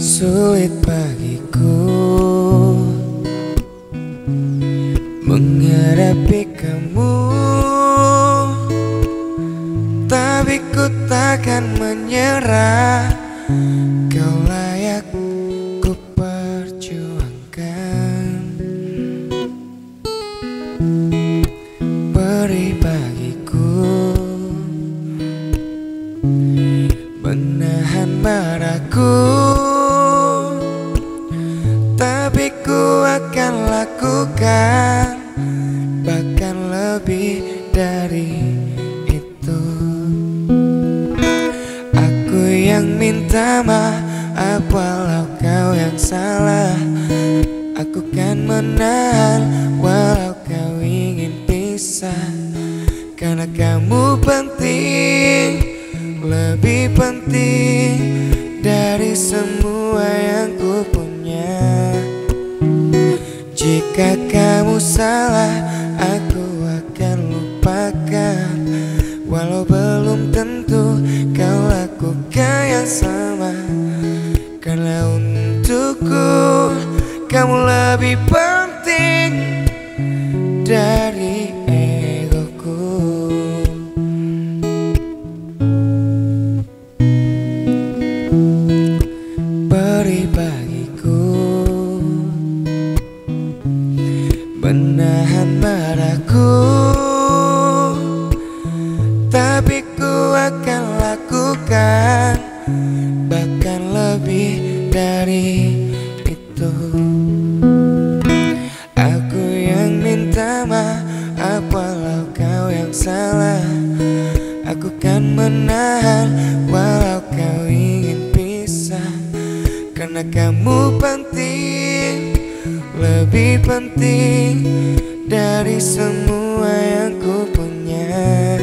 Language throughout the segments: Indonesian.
Sulit bagiku Menghadapi kamu. Tapi ku takkan menyerah. Kau layak ku perjuangkan. Beri bagiku. Benar marahku Tapi ku akan lakukan Bahkan lebih dari itu. Aku yang minta maaf walau kau yang salah. Aku kan menahan walau kau ingin pisah. Karena kamu penting Lebih penting dari semua yang ku punya. Jika kamu salah aku akan lupakan. Walau belum tentu kau lakukan yang sama. Karena untukku kamu lebih penting dari Beri bagiku. Menahan marahku. Tapi ku akan lakukan Bahkan lebih dari itu. Aku yang minta maaf walau kau yang salah. Aku kan menahan walau Karena kamu penting? Lebih penting dari semua yang ku punya.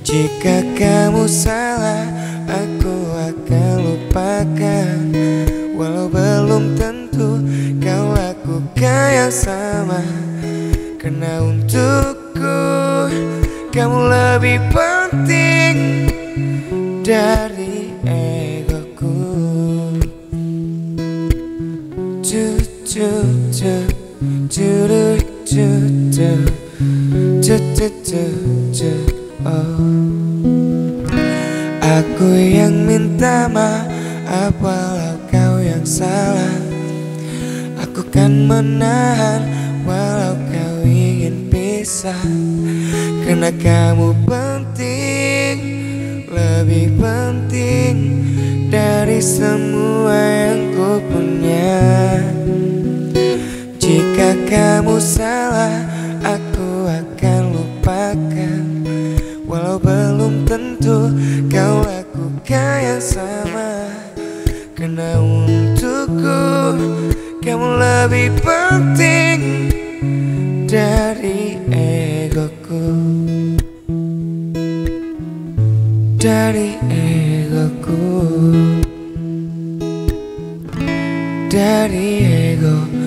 Jika kamu salah aku akan lupakan. Walau belum tentu kau lakukan yang sama. Karena untukku kamu lebih penting dari oh Aku yang minta maaf walau kau yang salah. Aku kan menahan walau kau ingin pisah. Karena kamu penting Lebih penting dari semua yang ku punya salah aku akan lupakan. Walau belum tentu kau lakukan yang sama. Karena untukku kamu lebih penting dari egoku. Dari egoku. Dari egoku